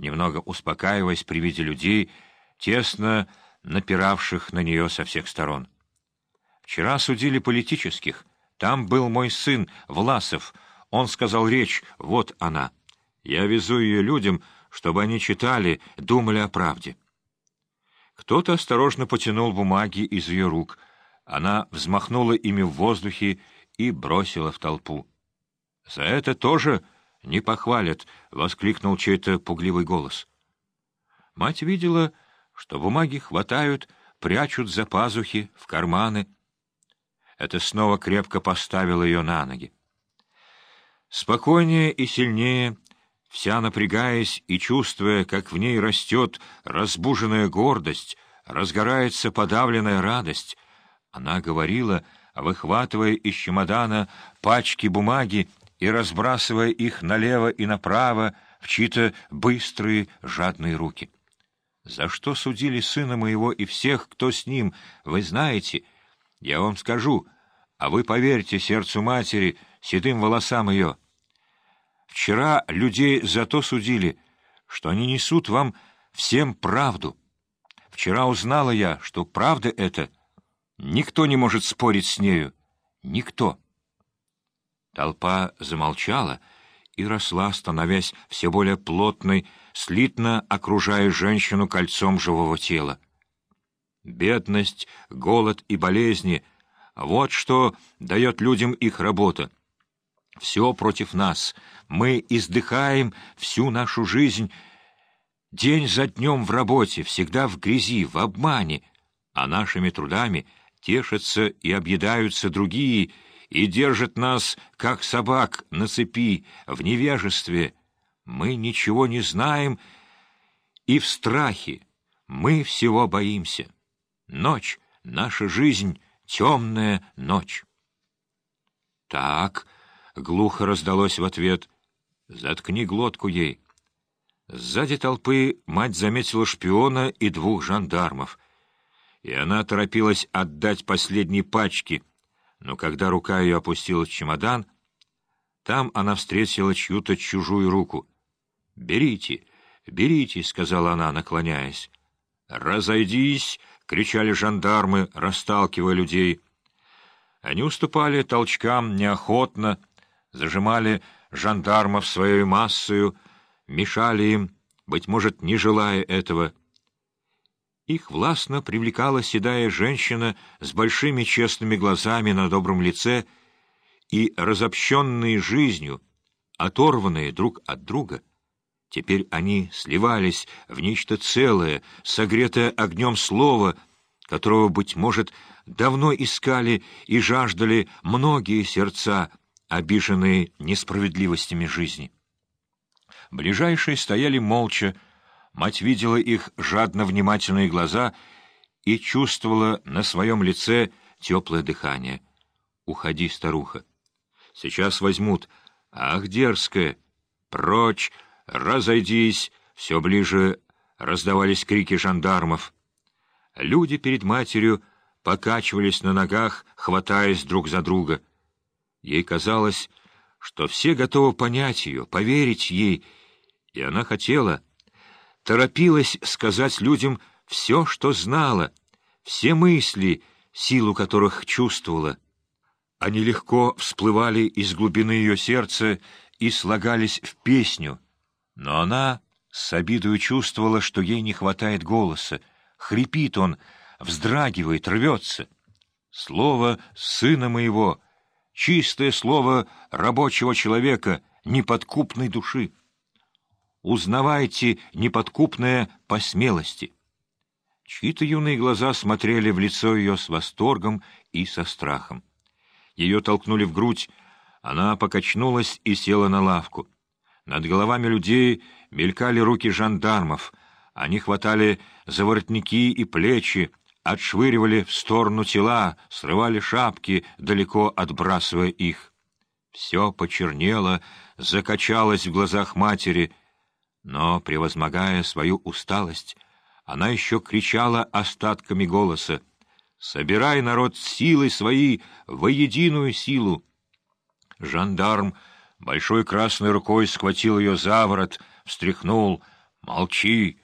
немного успокаиваясь при виде людей, тесно напиравших на нее со всех сторон. «Вчера судили политических. Там был мой сын, Власов. Он сказал речь, вот она. Я везу ее людям, чтобы они читали, думали о правде». Кто-то осторожно потянул бумаги из ее рук. Она взмахнула ими в воздухе и бросила в толпу. «За это тоже не похвалят!» — воскликнул чей-то пугливый голос. Мать видела, что бумаги хватают, прячут за пазухи, в карманы. Это снова крепко поставило ее на ноги. Спокойнее и сильнее, вся напрягаясь и чувствуя, как в ней растет разбуженная гордость, разгорается подавленная радость, она говорила, выхватывая из чемодана пачки бумаги и разбрасывая их налево и направо в чьи-то быстрые жадные руки. За что судили сына моего и всех, кто с ним, вы знаете? Я вам скажу, а вы поверьте сердцу матери, седым волосам ее. Вчера людей за то судили, что они несут вам всем правду. Вчера узнала я, что правда это. Никто не может спорить с нею. Никто. Толпа замолчала и росла, становясь все более плотной, слитно окружая женщину кольцом живого тела. Бедность, голод и болезни — вот что дает людям их работа. Все против нас. Мы издыхаем всю нашу жизнь, день за днем в работе, всегда в грязи, в обмане, а нашими трудами тешатся и объедаются другие и держат нас, как собак, на цепи, в невежестве. Мы ничего не знаем и в страхе. Мы всего боимся. Ночь, наша жизнь, темная ночь. «Так», — глухо раздалось в ответ, — «заткни глотку ей». Сзади толпы мать заметила шпиона и двух жандармов, и она торопилась отдать последние пачки, но когда рука ее опустилась в чемодан, там она встретила чью-то чужую руку. «Берите, берите», — сказала она, наклоняясь. «Разойдись!» — кричали жандармы, расталкивая людей. Они уступали толчкам неохотно, зажимали жандармов своей массою, мешали им, быть может, не желая этого. Их властно привлекала седая женщина с большими честными глазами на добром лице и разобщенные жизнью, оторванные друг от друга. Теперь они сливались в нечто целое, согретое огнем слова, которого, быть может, давно искали и жаждали многие сердца, обиженные несправедливостями жизни. Ближайшие стояли молча, мать видела их жадно-внимательные глаза и чувствовала на своем лице теплое дыхание. «Уходи, старуха. Сейчас возьмут. Ах, дерзкая! Прочь! Разойдись!» Все ближе раздавались крики жандармов. Люди перед матерью покачивались на ногах, хватаясь друг за друга. Ей казалось, что все готовы понять ее, поверить ей, и она хотела, торопилась сказать людям все, что знала, все мысли, силу которых чувствовала. Они легко всплывали из глубины ее сердца и слагались в песню, но она с обидою чувствовала, что ей не хватает голоса, хрипит он, вздрагивает, рвется. Слово «сына моего» — чистое слово рабочего человека, неподкупной души узнавайте неподкупное по смелости. Чьи-то юные глаза смотрели в лицо ее с восторгом и со страхом. Ее толкнули в грудь, она покачнулась и села на лавку. Над головами людей мелькали руки жандармов, они хватали за воротники и плечи, отшвыривали в сторону тела, срывали шапки, далеко отбрасывая их. Все почернело, закачалось в глазах матери — но, превозмогая свою усталость, она еще кричала остатками голоса «Собирай, народ, силы свои во единую силу!» Жандарм большой красной рукой схватил ее за ворот, встряхнул Молчи,